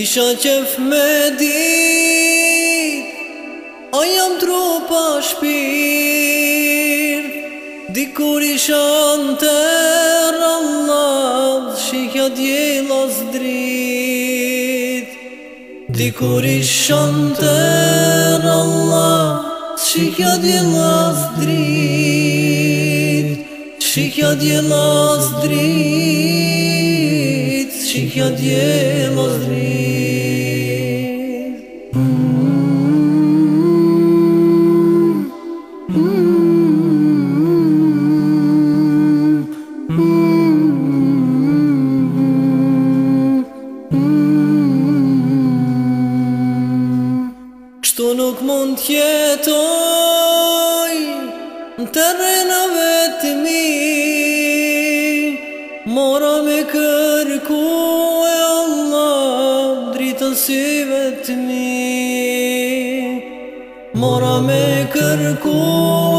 Kisha qef me dit, A jam trupa shpir Dikur isha në tërë Allah Shikja djela drit Dikur isha në tërë Allah Shikja djela drit Shikja djela drit Shikja djela drit Kështu nuk mund tjetoj Në të rrena vetëmi Mora me kërku e Allah Dritën si vetëmi Mora me kërku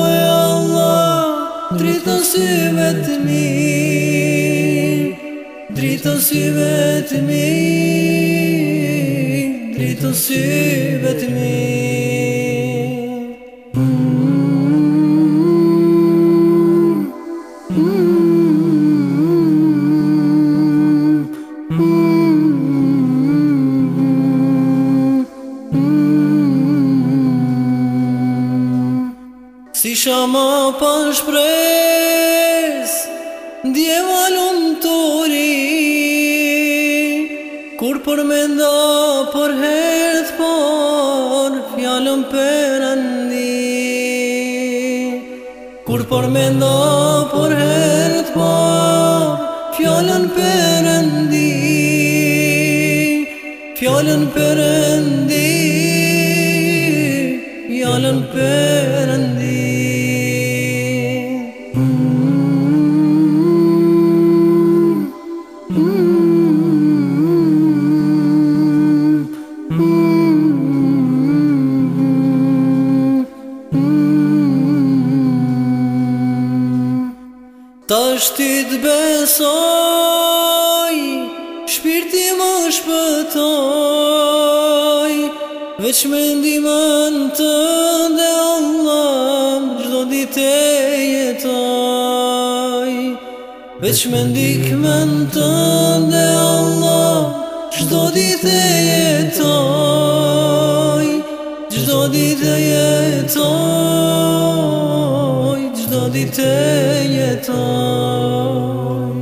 e Allah Dritën si vetëmi Dritën si vetëmi të sy Si shama pa shpres Ndje valum të ri Kur përmenda për he Kur për me ndo për herë të po Fjallën për ndi Fjallën për ndi Fjallën për ndi Tash ti besoj, shpirti më shpëtoj, Vec me ndi të ndë Allah, gjdo ditë e jetoj. Vec me ndi të ndë Allah, gjdo ditë e jetoj. Gjdo ditë e jetoj di të jeton